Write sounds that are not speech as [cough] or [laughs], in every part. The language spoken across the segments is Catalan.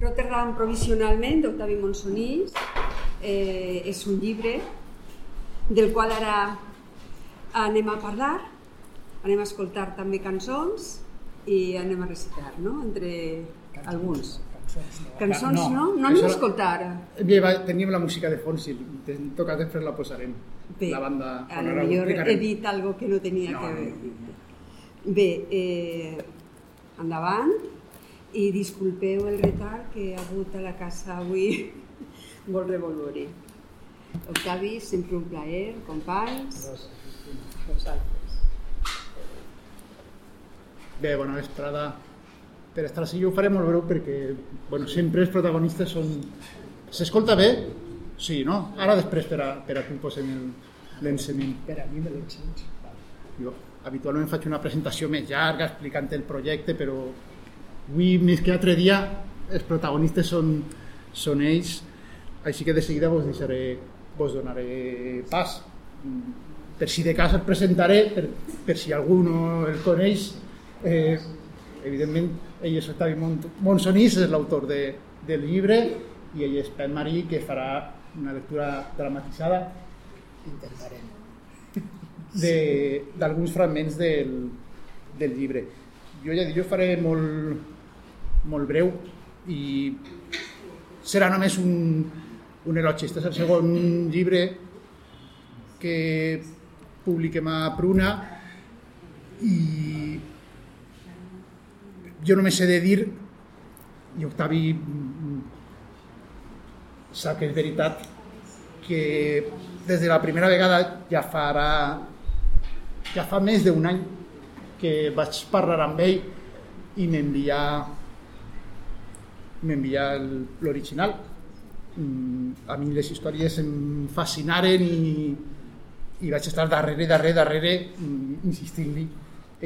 Rotterdam provisionalment d'Octavi Monsonís eh, és un llibre del qual ara anem a parlar, anem a escoltar també cançons i anem a recitar, no?, entre cançons, alguns. Cançons, no? Cançons, no? No, no anem a escoltar. Bé, va, tenim la música de fons i toca després la posarem. Bé, la banda, a lo millor he dit algo que no tenia no, que veure. Bé, eh, endavant i disculpeu el retard que ha hagut a la casa avui [laughs] molt revolvori. Octavi, sempre un plaer, companys. Vosaltres. Bé, bona vesprada. Per estar així jo ho faré molt breu perquè bueno, sempre els protagonistes són... S'escolta bé? Sí, no? Ara després per a, per a tu posem l'ensenyament. Per a mi me l'ensenyes. Jo habitualment faig una presentació més llarga explicant el projecte, però avui més que altre dia els protagonistes són, són ells, així que de seguida vos deixaré, vos donaré pas. Per si de cas el presentaré, per, per si algú no el coneix, eh, evidentment ell és Octavi Monsonís, és l'autor de, del llibre, i ell és Pep Marí, que farà una lectura dramatitzada. Intentarem. [laughs] D'alguns fragments del, del llibre. Jo ja dic, jo faré molt, molt breu i serà només un, un elogi. Este és el segon llibre que publiquem a Pruna i jo només he de dir i Octavi sap que és veritat que des de la primera vegada ja farà ja fa més d'un any que vaig parlar amb ell i m'enviar m'enviar l'original. Mm, a mi les històries em fascinaren i, i vaig estar darrere, darrere, darrere, mm, insistint-li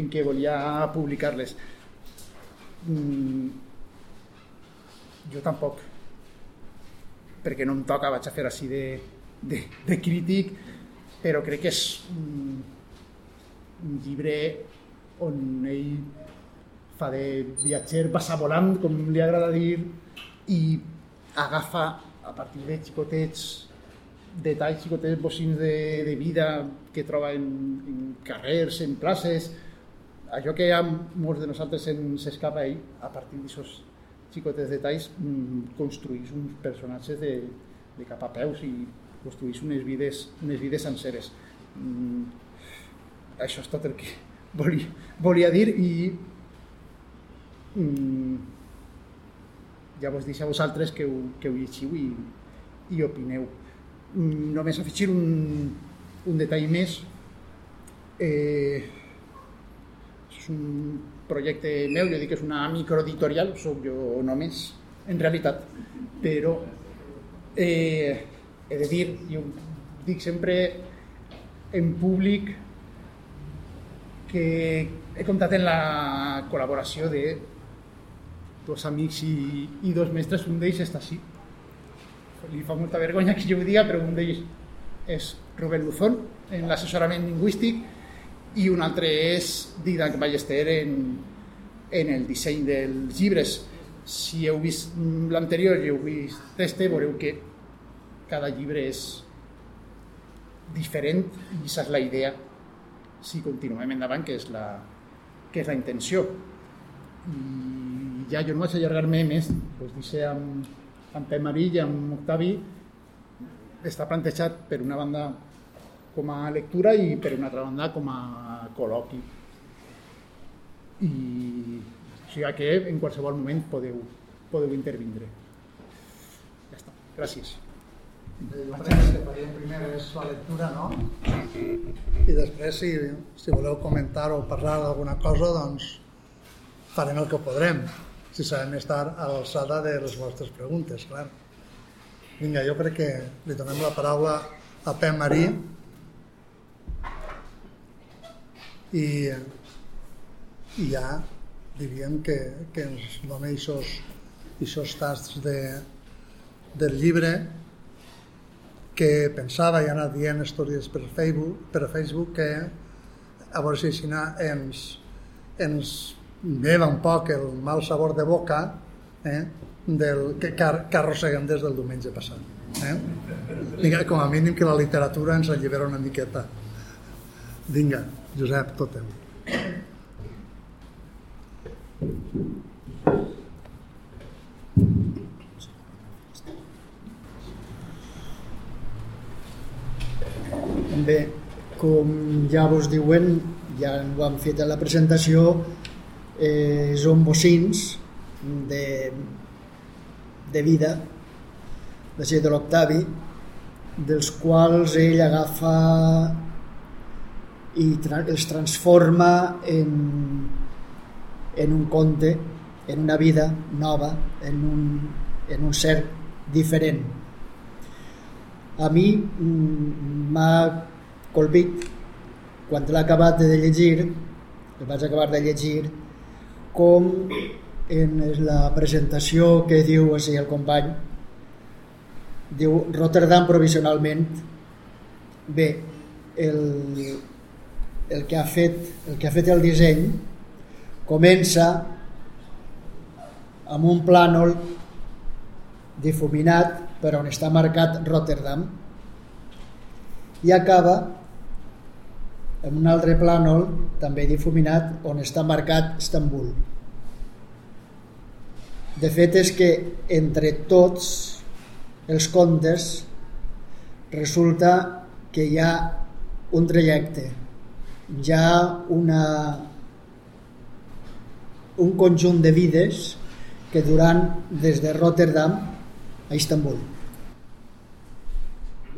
en que volia publicar-les. Mm, jo tampoc, perquè no em toca, vaig a fer així de, de, de crític, però crec que és un, un llibre on ell fa de viatger volant, com li agrada dir, i agafa a partir de xicotets, detalls xicotets bocins de, de vida que troba en, en carrers, en places, allò que a molts de nosaltres ens escapa ell, a partir d'aquests xicotets detalls, mm, construeix uns personatges de, de cap a peus i construeix unes vides, unes vides senceres. Mm, això és tot el que [laughs] volia, volia dir i mm, ja vos deixo a vosaltres que ho, que ho llegiu i, i opineu. Mm, només afegir un, un detall més. Eh, és un projecte meu, jo dic que és una microeditorial, sóc jo només, en realitat, però eh, he de dir, jo dic sempre en públic que he comptat en la col·laboració de dos amics i, i dos mestres, un d'ells està així. Li fa molta vergonya que jo ho diga, però un d'ells és Rubén Luzón, en l'assessorament lingüístic, i un altre és Didac Ballester en, en el disseny dels llibres. Si heu vist l'anterior i heu vist este, veureu que cada llibre és diferent i aquesta és la idea si continuem endavant, que és la, que és la intenció. I ja jo no vaig allargar-me més, doncs dice amb, amb Pep Marill i amb Octavi està plantejat per una banda com a lectura i per una altra banda com a col·loqui. I o sigui que en qualsevol moment podeu, podeu intervindre. Ja està. Gràcies. Jo crec que faríem primer és la lectura, no? I després, si, si voleu comentar o parlar d'alguna cosa, doncs farem el que podrem si sabem estar a l'alçada de les vostres preguntes, clar. Vinga, jo crec que li donem la paraula a Pep Marí i, i ja diríem que, que ens dona aquests tasts de, del llibre que pensava i ha anat dient estudis per Facebook, per Facebook que a veure si ens, ens lleva un poc el mal sabor de boca eh? del, que, que, arrosseguem des del diumenge passat. Eh? Vinga, com a mínim que la literatura ens allibera una miqueta. Vinga, Josep, tot teu. Bé, com ja vos diuen, ja ho han fet a la presentació, eh, són bocins de, de vida de ser de l'Octavi, dels quals ell agafa i tra els transforma en, en un conte, en una vida nova, en un, en un ser diferent. A mi mm, m'ha colpit quan l'he acabat de llegir, el vaig acabar de llegir, com en la presentació que diu així el company, diu Rotterdam provisionalment, bé, el, el que ha fet el que ha fet el disseny comença amb un plànol difuminat per on està marcat Rotterdam i acaba en un altre plànol també difuminat on està marcat Istanbul de fet és que entre tots els contes resulta que hi ha un trajecte hi ha una, un conjunt de vides que duran des de Rotterdam a Istanbul.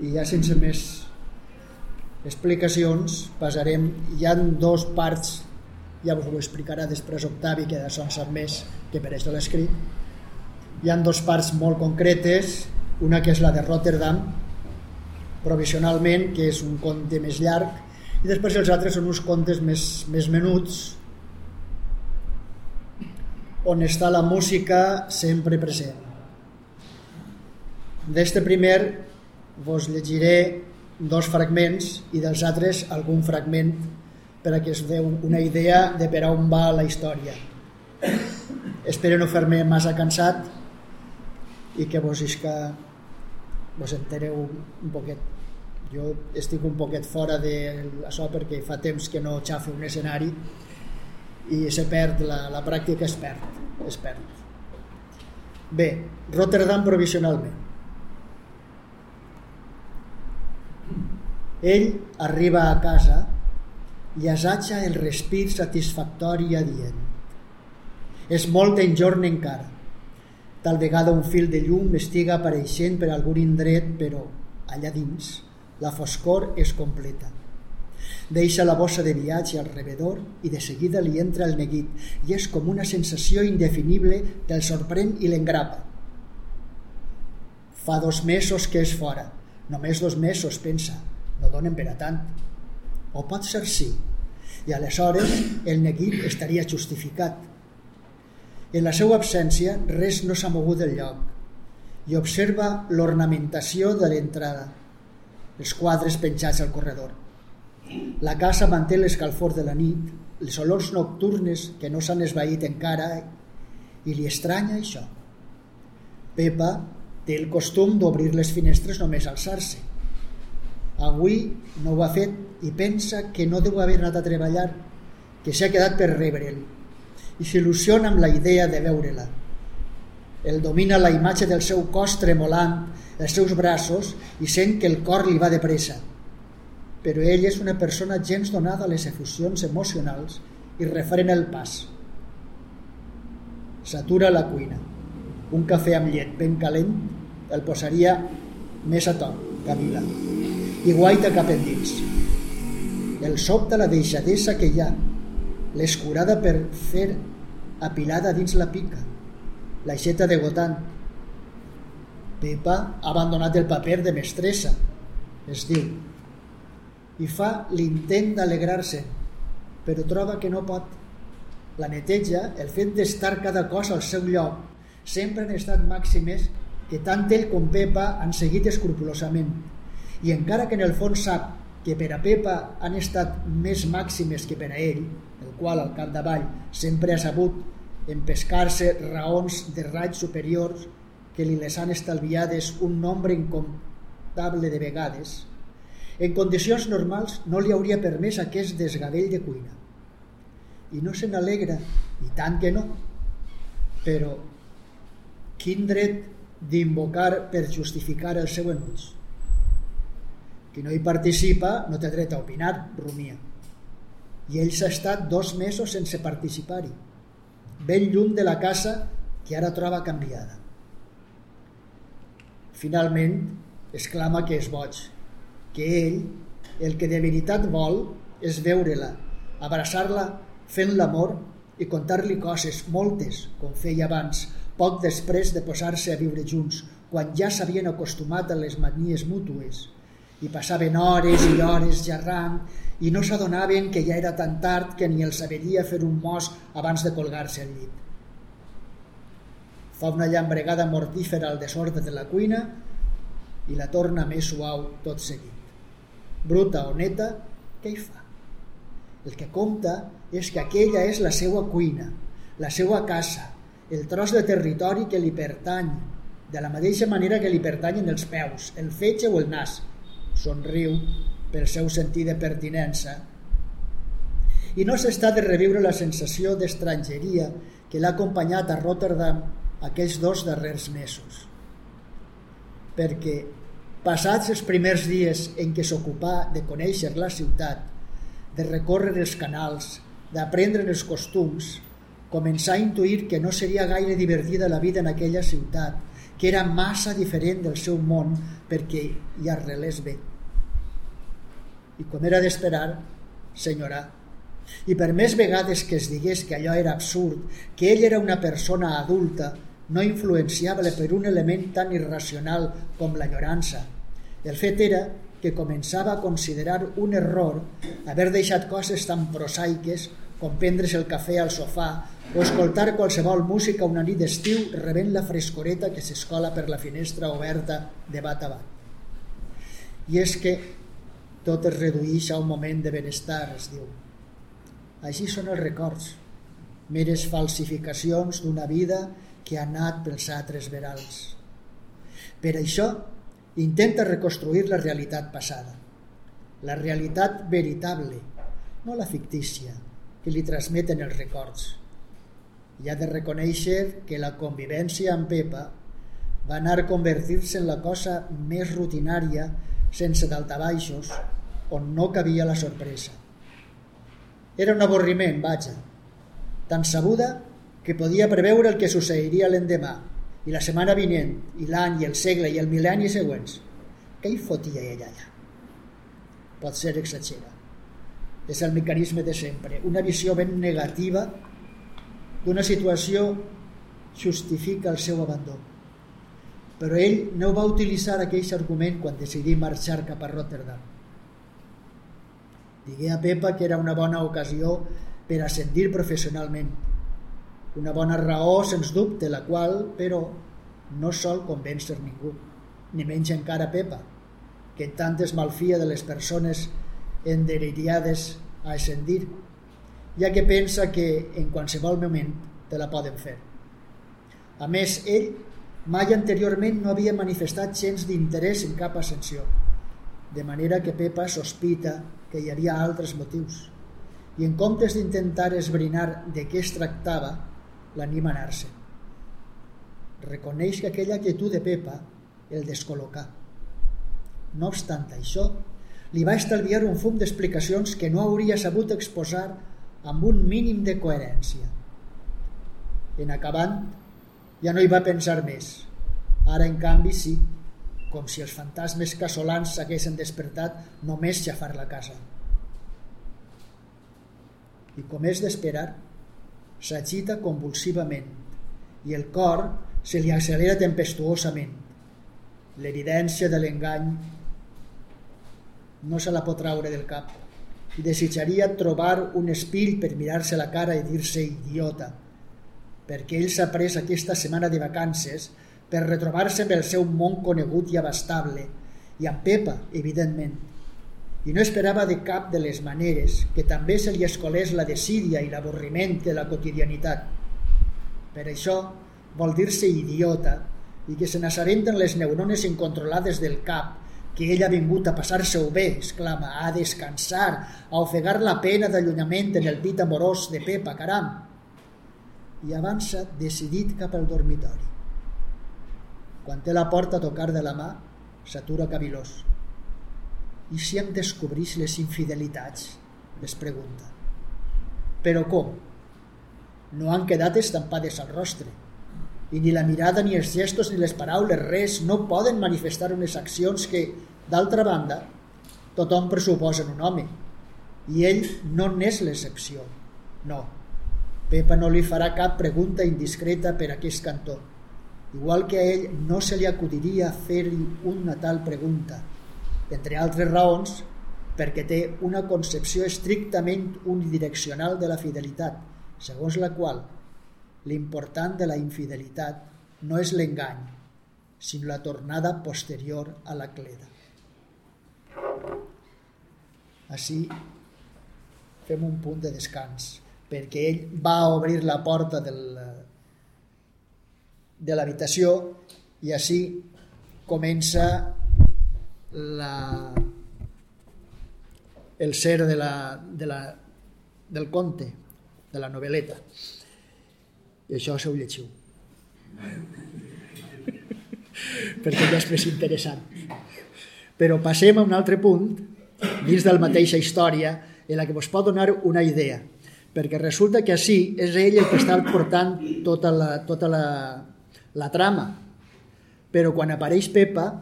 I ja sense més explicacions passarem, hi han dos parts, ja us ho explicarà després Octavi, que d'això en sap més que per això l'escrit, hi han dos parts molt concretes, una que és la de Rotterdam, provisionalment, que és un conte més llarg, i després els altres són uns contes més, més menuts, on està la música sempre present. D'este primer vos llegiré dos fragments i dels altres algun fragment per a que us deu una idea de per on va la història. Espero no fer-me massa cansat i que vos isca vos entereu un poquet. Jo estic un poquet fora de això perquè fa temps que no xafe un escenari i se perd, la, la pràctica es perd, es perd. Bé, Rotterdam provisionalment. Ell arriba a casa i assaja el respir satisfactori i adient. És molt enjorn encara Tal vegada un fil de llum estiga apareixent per algun indret, però allà dins la foscor és completa. Deixa la bossa de viatge al rebedor i de seguida li entra el neguit i és com una sensació indefinible que el sorprèn i l'engrapa. Fa dos mesos que és fora. Només dos mesos, pensa. No donen per a tant. O pot ser sí. I aleshores el neguit estaria justificat en la seva absència, res no s'ha mogut del lloc i observa l'ornamentació de l'entrada, els quadres penjats al corredor. La casa manté l'escalfor de la nit, les olors nocturnes que no s'han esvaït encara i li estranya això. Pepa té el costum d'obrir les finestres només al alçar-se. Avui no ho ha fet i pensa que no deu haver anat a treballar, que s'ha quedat per rebre'l i s'il·lusiona amb la idea de veure-la. El domina la imatge del seu cos tremolant, els seus braços, i sent que el cor li va de pressa. Però ell és una persona gens donada a les efusions emocionals i refrena el pas. S'atura la cuina. Un cafè amb llet ben calent el posaria més a to, Camila. I guaita cap endins. El sobta la deixadesa que hi ha, l'escurada per fer apilada dins la pica, l'aixeta de gotant. Pepa ha abandonat el paper de mestressa, es diu, i fa l'intent d'alegrar-se, però troba que no pot. La neteja, el fet d'estar cada cosa al seu lloc, sempre han estat màximes que tant ell com Pepa han seguit escrupulosament. I encara que en el fons sap que per a Pepa han estat més màximes que per a ell, el qual al capdavall sempre ha sabut en pescar-se raons de raig superiors que li les han estalviades un nombre incomptable de vegades, en condicions normals no li hauria permès aquest desgavell de cuina. I no se n'alegra, i tant que no, però quin dret d'invocar per justificar el seu enuig? Qui no hi participa no té dret a opinar, rumia. I ell s'ha estat dos mesos sense participar-hi, ben lluny de la casa que ara troba canviada. Finalment, exclama que és boig, que ell, el que de veritat vol, és veure-la, abraçar-la fent l'amor i contar-li coses, moltes, com feia abans, poc després de posar-se a viure junts, quan ja s'havien acostumat a les manies mútues, i passaven hores i hores gerrant i no s'adonaven que ja era tan tard que ni els saberia fer un mos abans de colgar-se al llit. Fa una llambregada mortífera al desordre de la cuina i la torna més suau tot seguit. Bruta o neta, què hi fa? El que compta és que aquella és la seva cuina, la seva casa, el tros de territori que li pertany, de la mateixa manera que li pertanyen els peus, el fetge o el nas. Somriu pel seu sentit de pertinença. I no s'està de reviure la sensació d'estrangeria que l'ha acompanyat a Rotterdam aquells dos darrers mesos. Perquè, passats els primers dies en què s'ocupà de conèixer la ciutat, de recórrer els canals, d'aprendre els costums, començà a intuir que no seria gaire divertida la vida en aquella ciutat, que era massa diferent del seu món perquè hi arrelés bé. I com era d'esperar, senyora, i per més vegades que es digués que allò era absurd, que ell era una persona adulta, no influenciable per un element tan irracional com l'enyorança. El fet era que començava a considerar un error haver deixat coses tan prosaiques com prendre's el cafè al sofà o escoltar qualsevol música una nit d'estiu rebent la frescoreta que s'escola per la finestra oberta de bat a bat. I és que tot es redueix a un moment de benestar, es diu. Així són els records, meres falsificacions d'una vida que ha anat pels altres verals. Per això, intenta reconstruir la realitat passada, la realitat veritable, no la fictícia, que li transmeten els records. I ha de reconèixer que la convivència amb Pepa va anar a convertir-se en la cosa més rutinària, sense daltabaixos, on no cabia la sorpresa. Era un avorriment, vaja, tan sabuda que podia preveure el que succeiria l'endemà, i la setmana vinent, i l'any, i el segle, i el mil·lenni següents. Què hi fotia ella allà? Pot ser exagera. És el mecanisme de sempre. Una visió ben negativa d'una situació justifica el seu abandó. Però ell no va utilitzar aquell argument quan decidí marxar cap a Rotterdam. Digué a Pepa que era una bona ocasió per ascendir professionalment, una bona raó, sens dubte, la qual, però, no sol convèncer ningú, ni menys encara Pepa, que tant es malfia de les persones endeririades a ascendir, ja que pensa que en qualsevol moment te la poden fer. A més, ell mai anteriorment no havia manifestat gens d'interès en cap ascensió, de manera que Pepa sospita que hi havia altres motius. I en comptes d'intentar esbrinar de què es tractava, l'anima a anar-se. Reconeix que aquella quietud de Pepa el descol·locà. No obstant això, li va estalviar un fum d'explicacions que no hauria sabut exposar amb un mínim de coherència. En acabant, ja no hi va pensar més. Ara, en canvi, sí, com si els fantasmes casolans s'haguessin despertat només xafar la casa. I com és d'esperar, s'agita convulsivament i el cor se li accelera tempestuosament. L'evidència de l'engany no se la pot traure del cap desitjaria trobar un espill per mirar-se la cara i dir-se idiota, perquè ell s'ha pres aquesta setmana de vacances per retrobar-se amb el seu món conegut i abastable, i amb Pepa, evidentment, i no esperava de cap de les maneres que també se li escolés la desídia i l'avorriment de la quotidianitat. Per això vol dir-se idiota i que se n'assarenten les neurones incontrolades del cap, que ell ha vingut a passar-se-ho bé, exclama, a descansar, a ofegar la pena d'allunyament en el pit amorós de Pepa, caram. I avança decidit cap al dormitori. Quan té la porta a tocar de la mà, s'atura cavilós. I si em descobrís les infidelitats? Es pregunta. Però com? No han quedat estampades al rostre i ni la mirada, ni els gestos, ni les paraules, res, no poden manifestar unes accions que, d'altra banda, tothom pressuposa en un home. I ell no n'és l'excepció. No. Pepa no li farà cap pregunta indiscreta per aquest cantó. Igual que a ell no se li acudiria fer-hi una tal pregunta, entre altres raons, perquè té una concepció estrictament unidireccional de la fidelitat, segons la qual L'important de la infidelitat no és l'engany, sinó la tornada posterior a la cleda. Així fem un punt de descans, perquè ell va obrir la porta del, de l'habitació i així comença la, el ser de la, de la, del conte, de la novel·leta. I això ho llegiu. [laughs] Perquè ja és més interessant. Però passem a un altre punt, dins de la mateixa història, en la que vos pot donar una idea. Perquè resulta que així és ell el que està portant tota la, tota la, la trama. Però quan apareix Pepa,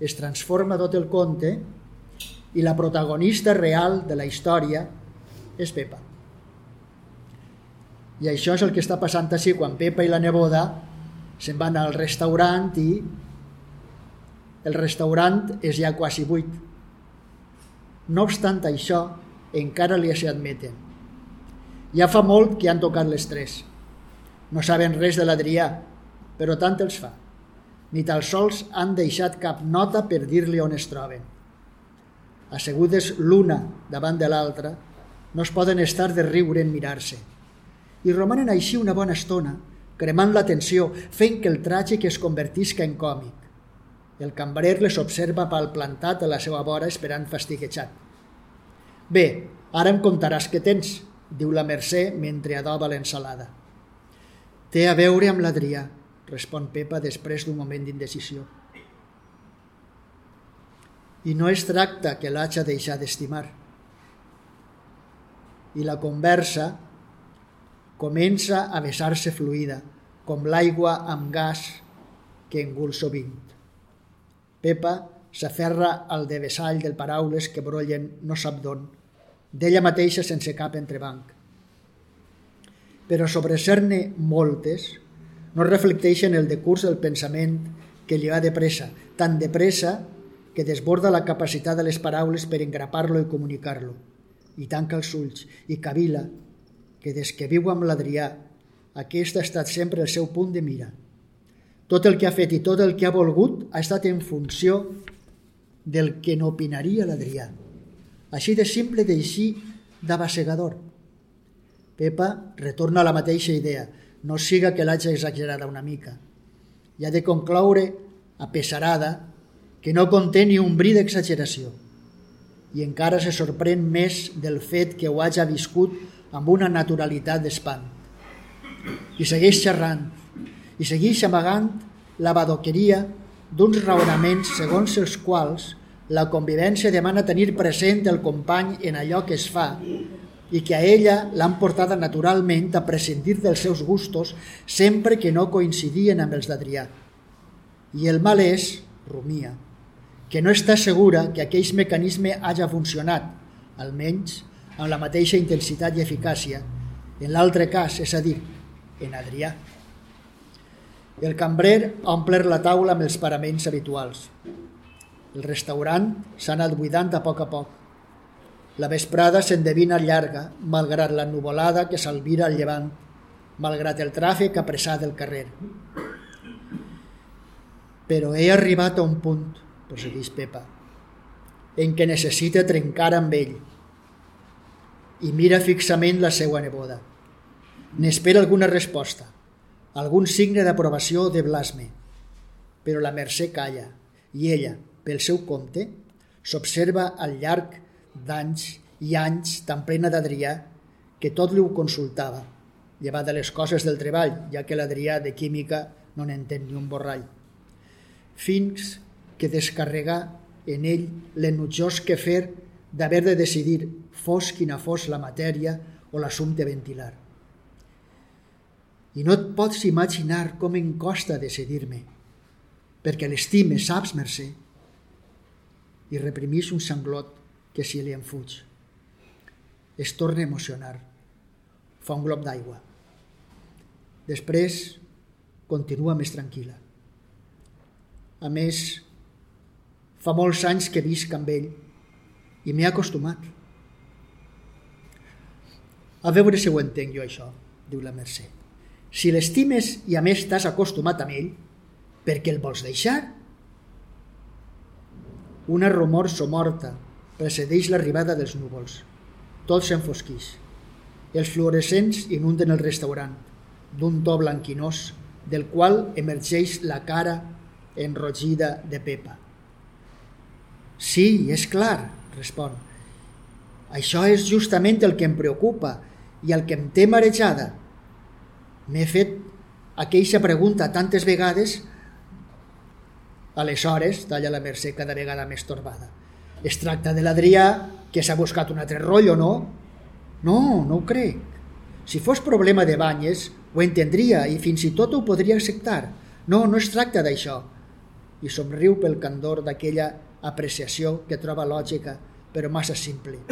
es transforma tot el conte i la protagonista real de la història és Pepa. I això és el que està passant així quan Pepa i la neboda se'n van al restaurant i el restaurant és ja quasi buit. No obstant això, encara li s'hi admeten. Ja fa molt que han tocat les tres. No saben res de l'Adrià, però tant els fa. Ni tan sols han deixat cap nota per dir-li on es troben. Assegudes l'una davant de l'altra, no es poden estar de riure en mirar-se i romanen així una bona estona, cremant l'atenció, fent que el tràgic es convertisca en còmic. El cambrer les observa plantat a la seva vora esperant fastiguejat. Bé, ara em contaràs què tens, diu la Mercè mentre adoba l'ensalada. Té a veure amb l'Adrià, respon Pepa després d'un moment d'indecisió. I no es tracta que l'haig deixar d'estimar. I la conversa comença a vessar-se fluida, com l'aigua amb gas que engul sovint. Pepa s'aferra al devessall del paraules que brollen no sap d'on, d'ella mateixa sense cap entrebanc. Però sobre ser-ne moltes, no reflecteixen el decurs del pensament que li va de pressa, tan de pressa que desborda la capacitat de les paraules per engrapar-lo i comunicar-lo, i tanca els ulls i cavila que des que viu amb l'Adrià, aquest ha estat sempre el seu punt de mira. Tot el que ha fet i tot el que ha volgut ha estat en funció del que n'opinaria l'Adrià. Així de simple d'així d'abassegador. Pepa retorna a la mateixa idea, no siga que l'haig exagerada una mica. I ha de concloure, a pesarada, que no conté ni un bri d'exageració. I encara se sorprèn més del fet que ho hagi viscut amb una naturalitat d'espant. I segueix xerrant, i segueix amagant la badoqueria d'uns raonaments segons els quals la convivència demana tenir present el company en allò que es fa i que a ella l'han portada naturalment a prescindir dels seus gustos sempre que no coincidien amb els d'Adrià. I el mal és, rumia, que no està segura que aquell mecanisme hagi funcionat, almenys amb la mateixa intensitat i eficàcia, en l'altre cas, és a dir, en Adrià. El cambrer ha omplert la taula amb els paraments habituals. El restaurant s'ha anat buidant a poc a poc. La vesprada s'endevina llarga, malgrat la nuvolada que s'alvira al llevant, malgrat el tràfic apressat del carrer. Però he arribat a un punt, prossegueix Pepa, en què necessita trencar amb ell, i mira fixament la seva neboda. N'espera alguna resposta, algun signe d'aprovació de blasme. Però la Mercè calla i ella, pel seu compte, s'observa al llarg d'anys i anys tan plena d'Adrià que tot li ho consultava, llevat de les coses del treball, ja que l'Adrià de química no n'entén ni un borrall. Fins que descarregar en ell l'enutjós que fer d'haver de decidir, fos quina fos la matèria o l'assumpte ventilar. I no et pots imaginar com em costa decidir-me, perquè l'estime, saps, Mercè? I reprimís un sanglot que si li enfuig. Es torna a emocionar. Fa un glob d'aigua. Després continua més tranquil·la. A més, fa molts anys que visc amb ell i m'he acostumat. A veure si ho entenc jo, això, diu la Mercè. Si l'estimes i a més t'has acostumat amb ell, per què el vols deixar? Una rumor somorta precedeix l'arribada dels núvols. Tot s'enfosquix. Els fluorescents inunden el restaurant, d'un to blanquinós, del qual emergeix la cara enrogida de Pepa. Sí, és clar, respon. Això és justament el que em preocupa i el que em té marejada. M'he fet aquella pregunta tantes vegades Aleshores, talla la Mercè cada vegada més torbada. Es tracta de l'Adrià, que s'ha buscat un altre rotllo, no? No, no ho crec. Si fos problema de banyes, ho entendria i fins i tot ho podria acceptar. No, no es tracta d'això. I somriu pel candor d'aquella apreciació que troba lògica, però massa simple.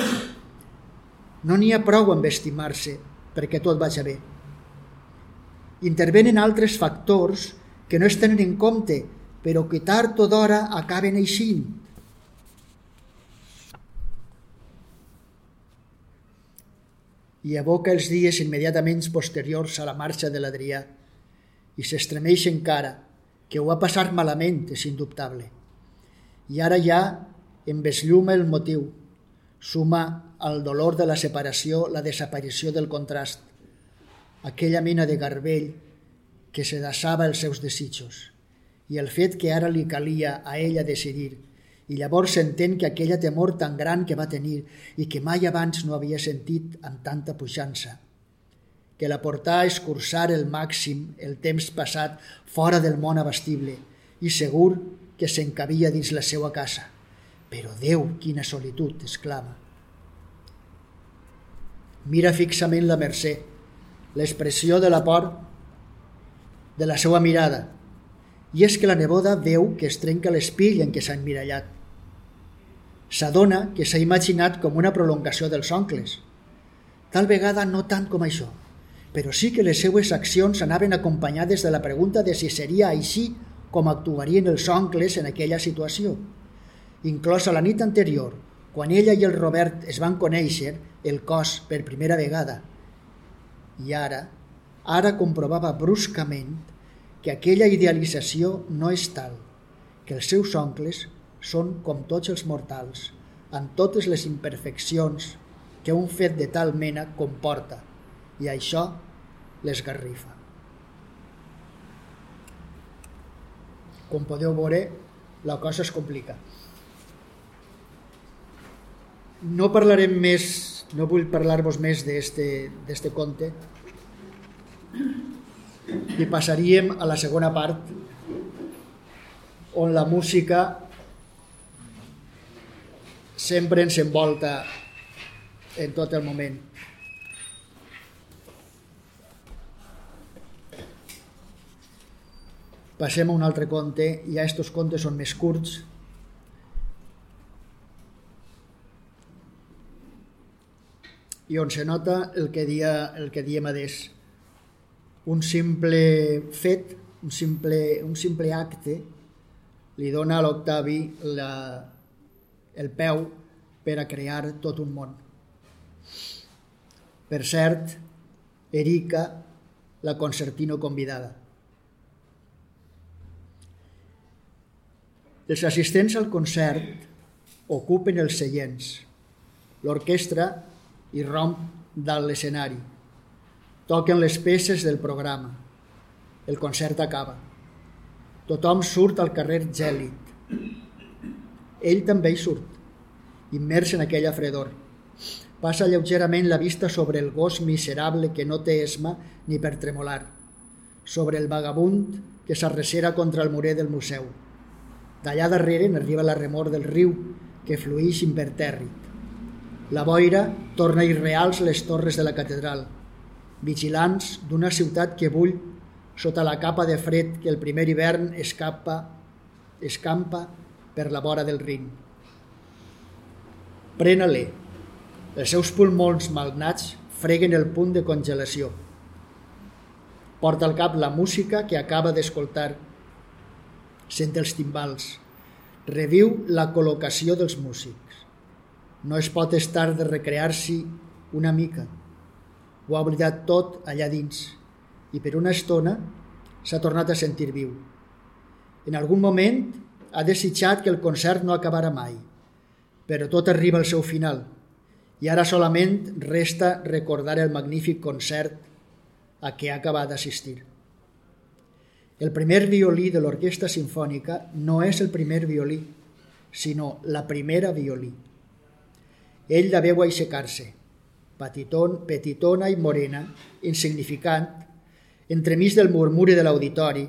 No n'hi ha prou amb estimar-se perquè tot vagi bé. Intervenen altres factors que no es tenen en compte però que tard o d'hora acaben eixint. I evoca els dies immediatament posteriors a la marxa de l'Adrià i s'estremeix encara, que ho ha passat malament, és indubtable. I ara ja em beslluma el motiu, suma al dolor de la separació la desaparició del contrast, aquella mena de garbell que se desava els seus desitjos i el fet que ara li calia a ella decidir, i llavors s'entén que aquella temor tan gran que va tenir i que mai abans no havia sentit amb tanta puixança, que la portà a escurçar el màxim el temps passat fora del món abastible i segur que s'encabia dins la seva casa. Però Déu, quina solitud, exclama. Mira fixament la Mercè, l'expressió de la por de la seva mirada, i és que la neboda veu que es trenca l'espill en què s'ha emmirallat. S'adona que s'ha imaginat com una prolongació dels oncles. Tal vegada no tant com això, però sí que les seues accions anaven acompanyades de la pregunta de si seria així com actuarien els oncles en aquella situació. Inclosa la nit anterior, quan ella i el Robert es van conèixer el cos per primera vegada. I ara, ara comprovava bruscament que aquella idealització no és tal, que els seus oncles són com tots els mortals, amb totes les imperfeccions que un fet de tal mena comporta, i això l'esgarrifa. Com podeu veure, la cosa es complica. No parlarem més, no vull parlar-vos més d'este conte, i passaríem a la segona part on la música sempre ens envolta en tot el moment. Passem a un altre conte, ja estos contes són més curts, i on se nota el que, dia, el que diem adés un simple fet, un simple, un simple acte, li dona a l'Octavi el peu per a crear tot un món. Per cert, Erika, la concertino convidada. Els assistents al concert ocupen els seients. L'orquestra irromp dalt l'escenari toquen les peces del programa. El concert acaba. Tothom surt al carrer gèlid. Ell també hi surt, immers en aquella fredor. Passa lleugerament la vista sobre el gos miserable que no té esma ni per tremolar, sobre el vagabund que s'arrecera contra el murer del museu. D'allà darrere n'arriba la remor del riu que flueix impertèrrit. La boira torna irreals les torres de la catedral, vigilants d'una ciutat que bull sota la capa de fred que el primer hivern escapa, escampa per la vora del Rin. Prena-le. Els seus pulmons malnats freguen el punt de congelació. Porta al cap la música que acaba d'escoltar. Sent els timbals. Reviu la col·locació dels músics. No es pot estar de recrear-s'hi una mica. Ho ha oblidat tot allà dins i per una estona s'ha tornat a sentir viu. En algun moment ha desitjat que el concert no acabara mai, però tot arriba al seu final i ara solament resta recordar el magnífic concert a què ha acabat d'assistir. El primer violí de l'orquestra sinfònica no és el primer violí, sinó la primera violí. Ell la veu aixecar-se, petitón, petitona i morena, insignificant, entremig del murmuri de l'auditori,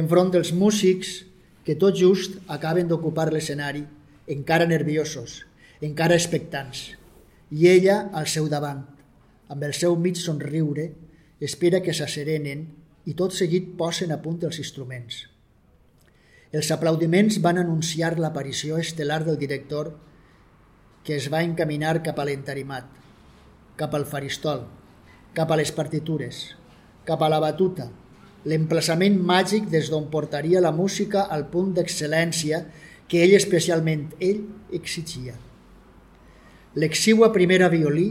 enfront dels músics que tot just acaben d'ocupar l'escenari, encara nerviosos, encara expectants, i ella al seu davant, amb el seu mig somriure, espera que s'asserenen i tot seguit posen a punt els instruments. Els aplaudiments van anunciar l'aparició estel·lar del director que es va encaminar cap a l'entarimat, cap al faristol, cap a les partitures, cap a la batuta, l'emplaçament màgic des d'on portaria la música al punt d'excel·lència que ell, especialment ell, exigia. L'exigua primera violí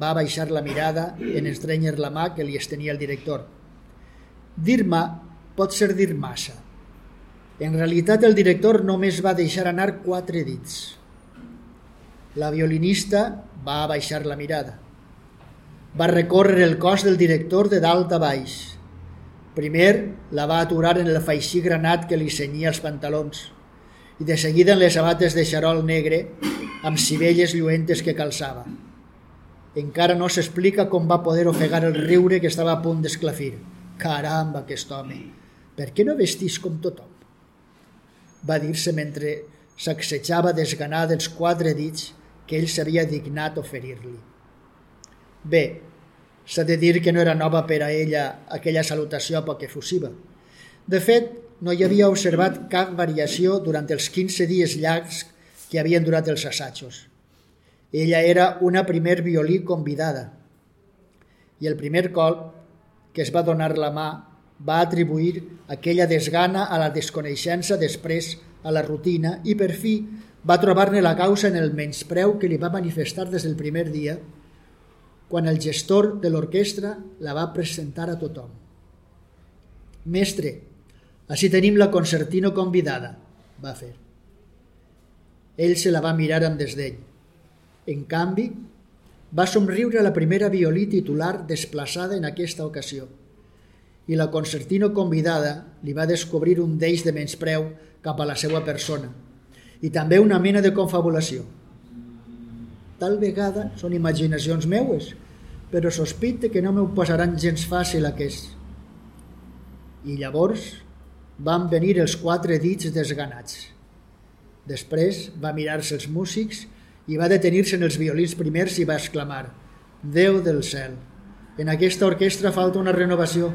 va baixar la mirada en estrenyer la mà que li estenia el director. Dir-me pot ser dir massa. En realitat el director només va deixar anar quatre dits. La violinista va baixar la mirada. Va recórrer el cos del director de dalt a baix. Primer la va aturar en el faixí granat que li senyia els pantalons i de seguida en les sabates de xarol negre amb cibelles lluentes que calçava. Encara no s'explica com va poder ofegar el riure que estava a punt d'esclafir. Caramba, aquest home! Per què no vestís com tothom? Va dir-se mentre sacsejava desganada els quatre dits que ell s'havia dignat oferir-li. Bé, s'ha de dir que no era nova per a ella aquella salutació poc efusiva. De fet, no hi havia observat cap variació durant els 15 dies llargs que havien durat els assajos. Ella era una primer violí convidada i el primer colp que es va donar la mà va atribuir aquella desgana a la desconeixença després a la rutina i per fi va trobar-ne la causa en el menyspreu que li va manifestar des del primer dia quan el gestor de l'orquestra la va presentar a tothom. Mestre, així tenim la concertino convidada, va fer. Ell se la va mirar amb desdeny. En canvi, va somriure a la primera violí titular desplaçada en aquesta ocasió i la concertino convidada li va descobrir un deix de menyspreu cap a la seva persona i també una mena de confabulació. Tal vegada són imaginacions meues, però sospite que no m'ho posaran gens fàcil aquest. I llavors van venir els quatre dits desganats. Després va mirar-se els músics i va detenir-se en els violins primers i va exclamar Déu del cel, en aquesta orquestra falta una renovació.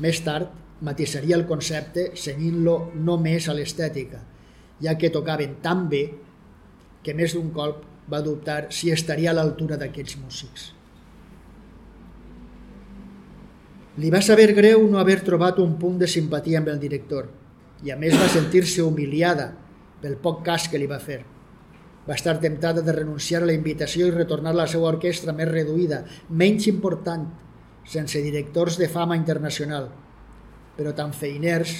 Més tard matisaria el concepte senyint-lo només a l'estètica, ja que tocaven tan bé que més d'un colp va dubtar si estaria a l'altura d'aquests músics. Li va saber greu no haver trobat un punt de simpatia amb el director i a més va sentir-se humiliada pel poc cas que li va fer. Va estar temptada de renunciar a la invitació i retornar a la seva orquestra més reduïda, menys important, sense directors de fama internacional, però tan feiners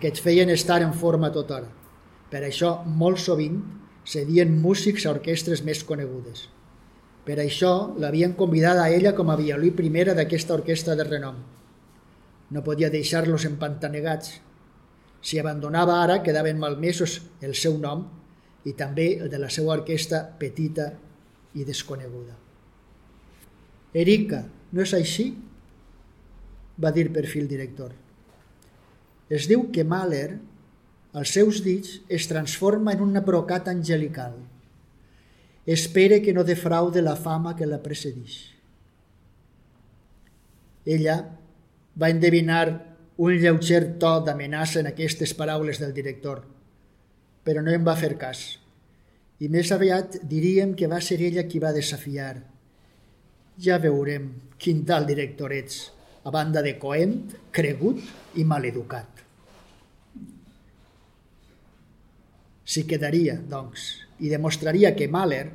que et feien estar en forma tota hora. Per això, molt sovint, cedien músics a orquestres més conegudes. Per això l'havien convidada a ella com a violí primera d'aquesta orquestra de renom. No podia deixar-los empantanegats. Si abandonava ara, quedaven malmesos el seu nom i també el de la seva orquestra petita i desconeguda. Erika, no és així? va dir per fi el director. Es diu que Mahler, als seus dits, es transforma en una brocat angelical. Espere que no defraude la fama que la precedeix. Ella va endevinar un lleuger to d'amenaça en aquestes paraules del director, però no en va fer cas. I més aviat diríem que va ser ella qui va desafiar. Ja veurem quin tal director ets, a banda de coent, cregut i maleducat. S'hi quedaria, doncs, i demostraria que Mahler,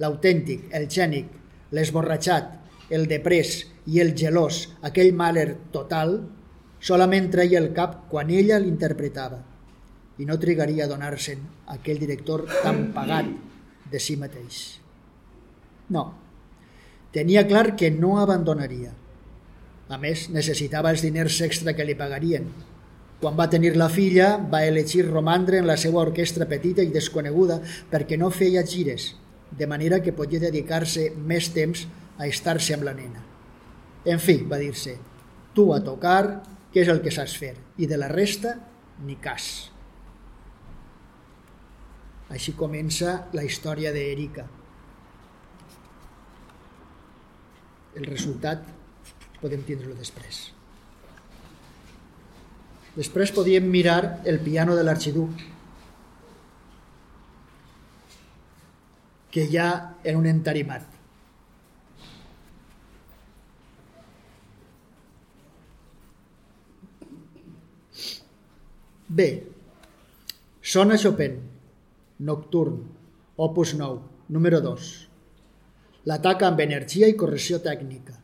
l'autèntic, el gènic, l'esborratxat, el deprès i el gelós, aquell Mahler total, solament treia el cap quan ella l'interpretava i no trigaria a donar-se'n aquell director tan pagat de si mateix. No, tenia clar que no abandonaria, a més, necessitava els diners extra que li pagarien. Quan va tenir la filla, va elegir romandre en la seva orquestra petita i desconeguda perquè no feia gires, de manera que podia dedicar-se més temps a estar-se amb la nena. En fi, va dir-se, tu a tocar, que és el que saps fer, i de la resta, ni cas. Així comença la història d'Erika. El resultat podem tindre-ho després. Després podíem mirar el piano de l'arxiduc, que ha en un entarimat. Bé, sona Chopin, nocturn, opus 9, número 2. L'ataca amb energia i correcció tècnica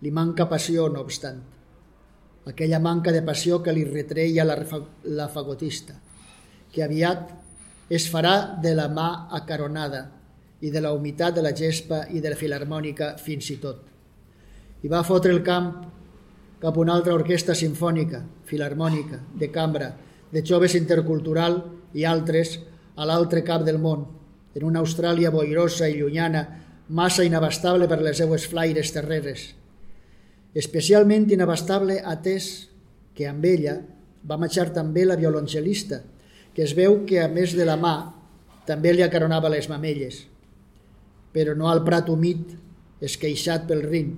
li manca passió, no obstant. Aquella manca de passió que li retreia la, la fagotista, que aviat es farà de la mà acaronada i de la humitat de la gespa i de la filarmònica fins i tot. I va fotre el camp cap a una altra orquestra sinfònica, filarmònica, de cambra, de joves intercultural i altres a l'altre cap del món, en una Austràlia boirosa i llunyana, massa inabastable per les seues flaires terreres, especialment inabastable atès que amb ella va marxar també la violoncel·lista, que es veu que a més de la mà també li acaronava les mamelles, però no al prat humit esqueixat pel Rin,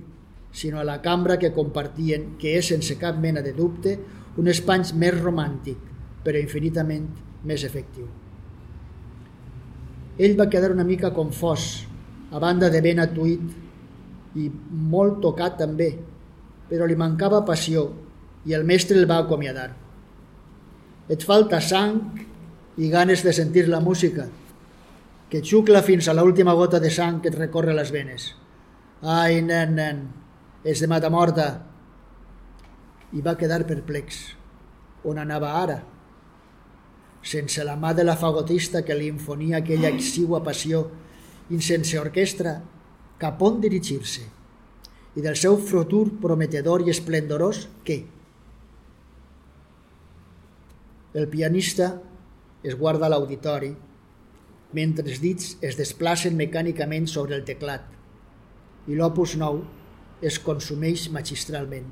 sinó a la cambra que compartien, que és sense cap mena de dubte un espany més romàntic, però infinitament més efectiu. Ell va quedar una mica confós, a banda de ben atuït i molt tocat també, però li mancava passió i el mestre el va acomiadar. Et falta sang i ganes de sentir la música, que xucla fins a l'última gota de sang que et recorre les venes. Ai, nen, nen, és de mata morta. I va quedar perplex. On anava ara? Sense la mà de la fagotista que li infonia aquella exigua passió i sense orquestra, cap on dirigir-se? I del seu futur prometedor i esplendorós què? El pianista es guarda a l'auditori mentre els dits es desplacen mecànicament sobre el teclat i l'opus nou es consumeix magistralment.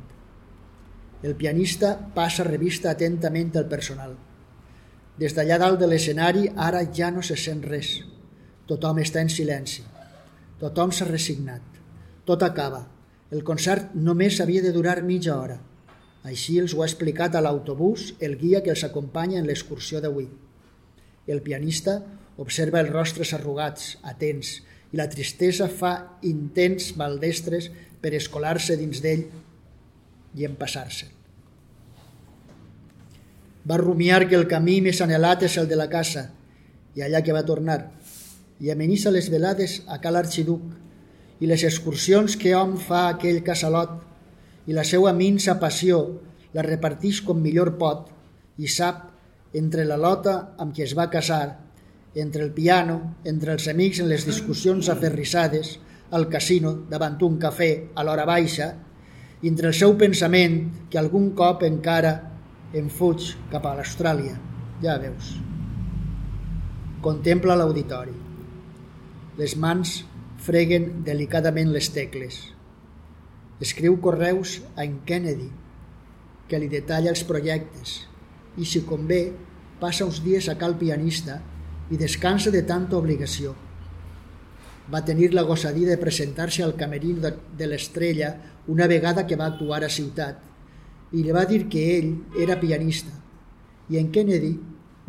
El pianista passa revista atentament al personal. Des d'allà dalt de l'escenari ara ja no se sent res. Tothom està en silenci. Tothom s'ha resignat. Tot acaba el concert només havia de durar mitja hora. Així els ho ha explicat a l'autobús el guia que els acompanya en l'excursió d'avui. El pianista observa els rostres arrugats, atents, i la tristesa fa intents maldestres per escolar-se dins d'ell i empassar-se. Va rumiar que el camí més anhelat és el de la casa, i allà que va tornar, i amenissa les velades a cal arxiduc, i les excursions que hom fa a aquell casalot i la seva minsa passió la repartix com millor pot i sap entre la lota amb qui es va casar, entre el piano, entre els amics en les discussions aferrissades, al casino, davant un cafè, a l'hora baixa, entre el seu pensament que algun cop encara em fuig cap a l'Austràlia. Ja veus. Contempla l'auditori. Les mans freguen delicadament les tecles. Escriu correus a en Kennedy, que li detalla els projectes, i si convé, passa uns dies a cal pianista i descansa de tanta obligació. Va tenir la gossadia de presentar-se al camerí de, de l'estrella una vegada que va actuar a Ciutat i li va dir que ell era pianista i en Kennedy,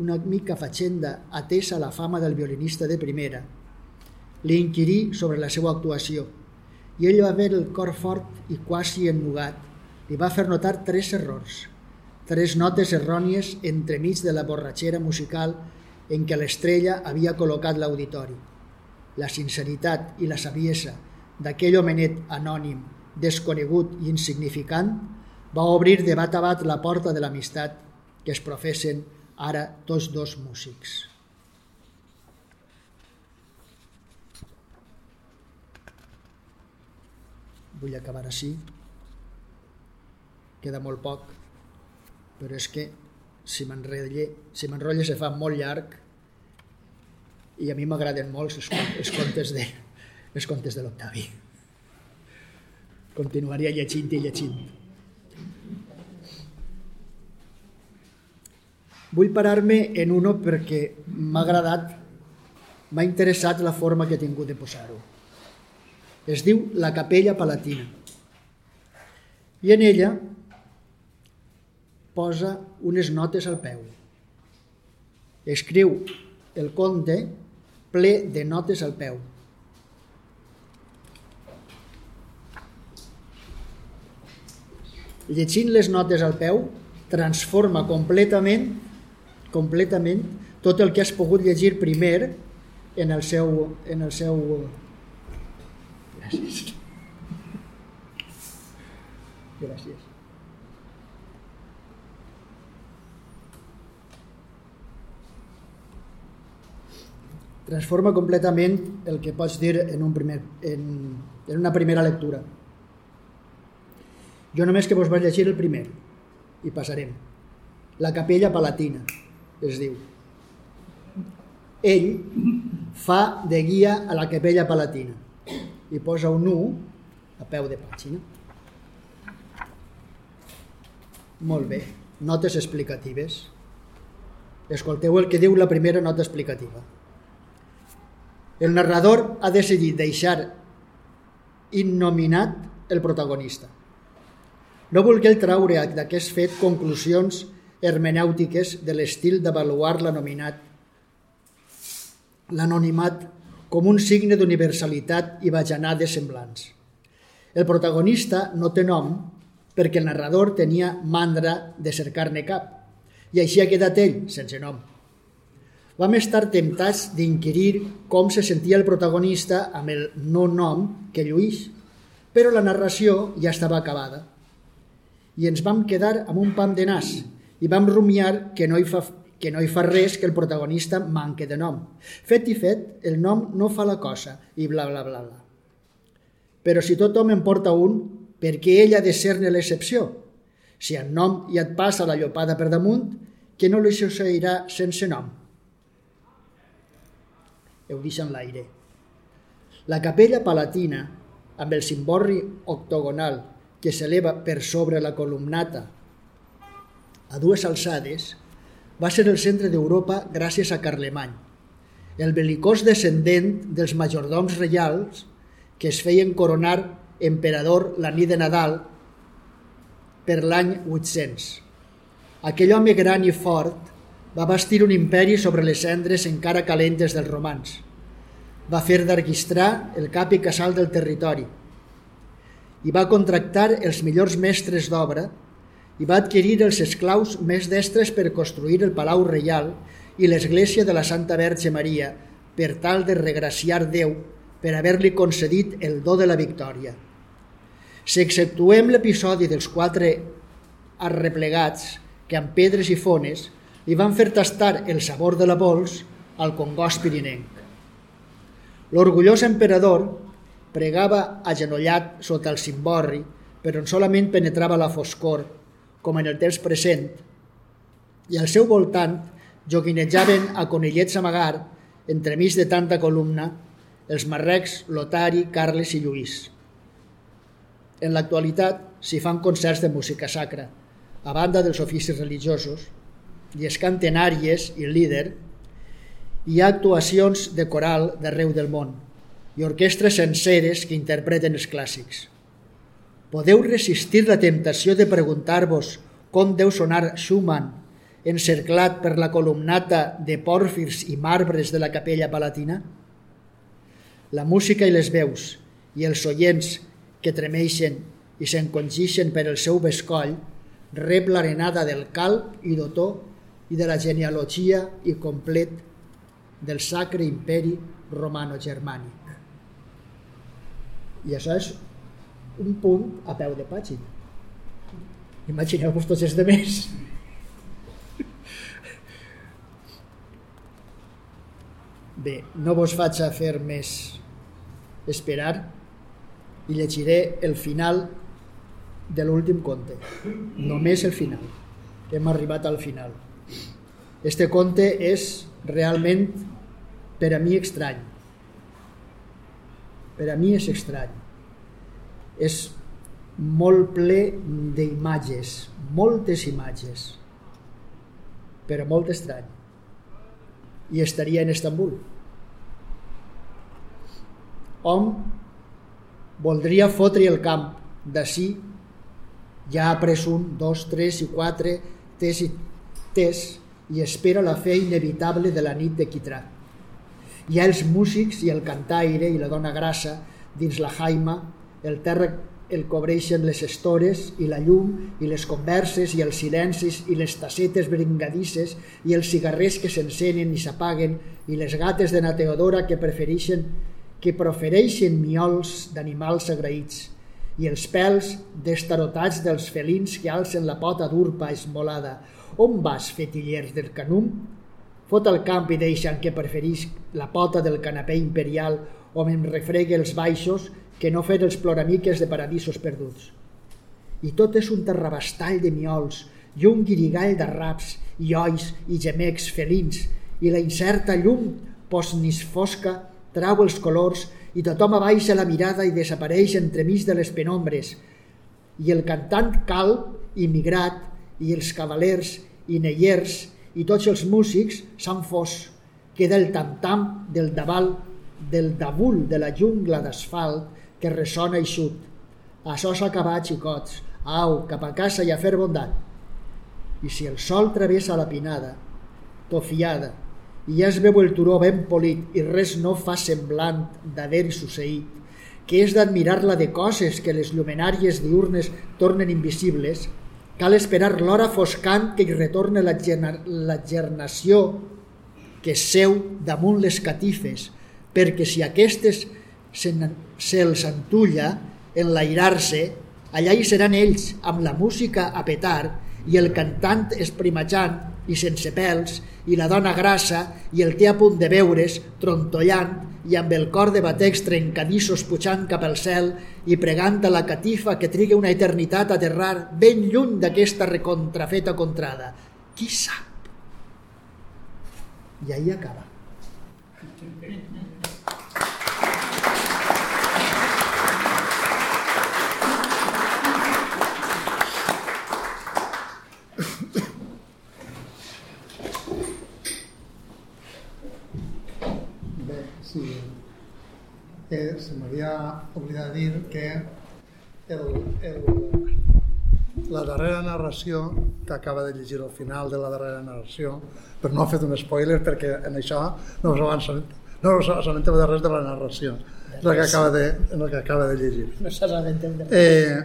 una mica fatxenda atesa la fama del violinista de primera, li inquirí sobre la seva actuació i ell va veure el cor fort i quasi ennugat. Li va fer notar tres errors, tres notes errònies entremig de la borratxera musical en què l'estrella havia col·locat l'auditori. La sinceritat i la saviesa d'aquell homenet anònim, desconegut i insignificant va obrir de bat a bat la porta de l'amistat que es professen ara tots dos músics. Vull acabar així. Queda molt poc però és que si m'enrotlle si se fa molt llarg i a mi m'agraden molt els, els contes de els contes de l'Octavi. Continuaria llegint i llegint. Vull parar-me en uno perquè m'ha agradat m'ha interessat la forma que he tingut de posar-ho es diu la capella palatina. I en ella posa unes notes al peu. Escriu el conte ple de notes al peu. Llegint les notes al peu, transforma completament completament tot el que has pogut llegir primer en el seu, en el seu Gràcies. Gràcies. Transforma completament el que pots dir en, un primer, en, en una primera lectura. Jo només que vos vaig llegir el primer i passarem. La capella palatina, es diu. Ell fa de guia a la capella palatina i posa un 1 a peu de pàgina. Molt bé. Notes explicatives. Escolteu el que diu la primera nota explicativa. El narrador ha decidit deixar innominat el protagonista. No volgué traure d'aquest fet conclusions hermenèutiques de l'estil d'avaluar l'anominat l'anonimat com un signe d'universalitat i bajanades semblants. El protagonista no té nom perquè el narrador tenia mandra de cercar-ne cap i així ha quedat ell, sense nom. Vam estar temptats d'inquirir com se sentia el protagonista amb el no nom que lluís, però la narració ja estava acabada. I ens vam quedar amb un pam de nas i vam rumiar que no hi fa que no hi fa res que el protagonista manque de nom. Fet i fet, el nom no fa la cosa, i bla, bla, bla, bla. Però si tothom en porta un, per què ell ha de ser-ne l'excepció? Si el nom ja et passa la llopada per damunt, que no li succeirà sense nom? Heu deixat l'aire. La capella palatina, amb el cimborri octogonal que s'eleva per sobre la columnata a dues alçades, va ser el centre d'Europa gràcies a Carlemany, el belicós descendent dels majordoms reials que es feien coronar emperador la nit de Nadal per l'any 800. Aquell home gran i fort va bastir un imperi sobre les cendres encara calentes dels romans. Va fer d'arguistrar el cap i casal del territori i va contractar els millors mestres d'obra i va adquirir els esclaus més destres per construir el Palau Reial i l'església de la Santa Verge Maria per tal de regraciar Déu per haver-li concedit el do de la victòria. Si exceptuem l'episodi dels quatre arreplegats que amb pedres i fones li van fer tastar el sabor de la pols al congost pirinenc. L'orgullós emperador pregava agenollat sota el cimborri però on solament penetrava la foscor, com en el temps present, i al seu voltant joguinejaven a conillets amagar, entremig de tanta columna, els marrecs Lotari, Carles i Lluís. En l'actualitat s'hi fan concerts de música sacra, a banda dels oficis religiosos, i es canten àries i líder, hi ha actuacions de coral d'arreu del món i orquestres senceres que interpreten els clàssics. Podeu resistir la temptació de preguntar-vos com deu sonar Schumann encerclat per la columnata de pòrfirs i marbres de la capella palatina? La música i les veus i els oients que tremeixen i s'encongixen per el seu bescoll rep l'arenada del calp i d'Otó i de la genealogia i complet del sacre imperi romano-germànic. I això és un punt a peu de pàgina. Imagineu-vos tots els de més. Bé, no vos faig a fer més esperar i llegiré el final de l'últim conte. Només el final. Hem arribat al final. Este conte és realment per a mi estrany. Per a mi és estrany. És molt ple d'imatges, moltes imatges, però molt estrany. I estaria en Estambul. Hom voldria fotre el camp d'ací ja ha pres un, dos, tres i quatre tes i tes i espera la fe inevitable de la nit de Quitrà. Hi ha els músics i el cantaire i la dona grassa dins la jaima, el terra el cobreixen les estores i la llum i les converses i els silencis i les tassetes bringadisses i els cigarrers que s'encenen i s'apaguen i les gates de na Teodora que prefereixen que profereixen miols d'animals agraïts i els pèls destarotats dels felins que alcen la pota d'urpa esmolada. On vas, fetillers del canum? Fot al camp i deixa'm que preferís la pota del canapé imperial o me'n refregue els baixos que no fer els ploramiques de paradisos perduts. I tot és un terrabastall de miols i un guirigall de raps i ois i gemecs felins i la incerta llum posnis fosca trau els colors i tothom abaixa la mirada i desapareix entremig de les penombres. I el cantant calb i migrat i els cavalers i neiers i tots els músics s'han fos. Queda el tam-tam del davant del davul de la jungla d'asfalt que ressona eixut. Això s'ha acabat, xicots. Au, cap a casa i a fer bondat. I si el sol travessa la pinada, tofiada, i ja es veu el turó ben polit i res no fa semblant d'haver succeït, que és d'admirar-la de coses que les llumenàries diurnes tornen invisibles, cal esperar l'hora foscant que hi retorna la, la gernació que seu damunt les catifes, perquè si aquestes se'ls entulla enlairar-se, allà hi seran ells, amb la música a petar i el cantant esprimatjant i sense pèls, i la dona grassa i el té a punt de veure's, trontollant i amb el cor de batecs trencadissos pujant cap al cel i pregant a la catifa que trigue una eternitat a aterrar ben lluny d'aquesta recontrafeta contrada. Qui sap? I ahí acaba. Que se m'havia oblidat dir que el, el, la darrera narració que acaba de llegir al final de la darrera narració, però no ha fet un spoiler perquè en això no us avancem, no us assabentem de res de la narració, és el que acaba de, el que acaba de llegir. No s'assabentem de Eh,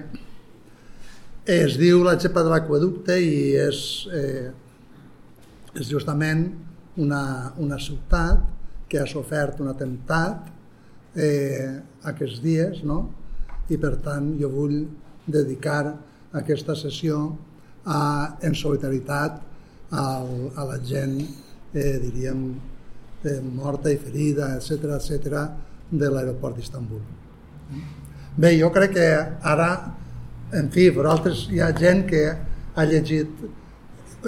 es diu la xepa de l'aqueducte i és, eh, és justament una, una ciutat que ha sofert un atemptat eh, aquests dies, no? i per tant jo vull dedicar aquesta sessió a, en solidaritat al, a la gent, eh, diríem, eh, morta i ferida, etc etc de l'aeroport d'Istanbul. Bé, jo crec que ara en fi, vosaltres hi ha gent que ha llegit,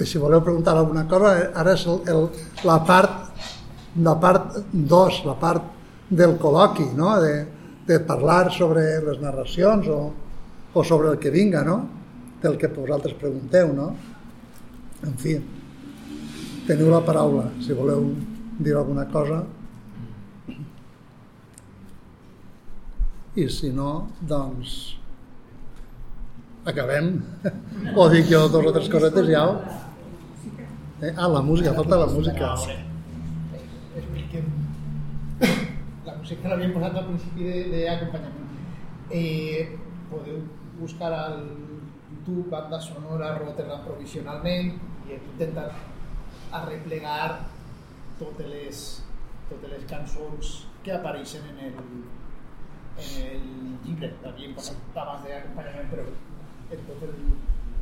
si voleu preguntar alguna cosa, ara és el, el, la part la part 2, la part del col·loqui, no? de, de parlar sobre les narracions o, o sobre el que vinga, no? del que vosaltres pregunteu. No? En fi, teniu la paraula, si voleu dir alguna cosa. I si no, doncs acabem. [laughs] O dic jo dos o tres cosetes ja. Eh? Ah, la música, falta la música. [coughs] La música l'havíem posat al principi d'acompanyament. Eh, podeu buscar al YouTube banda sonora Rotterdam provisionalment i hem intentat arreplegar totes les, totes les cançons que apareixen en el, en el llibre. L'havíem posat abans d'acompanyament, però en tot el,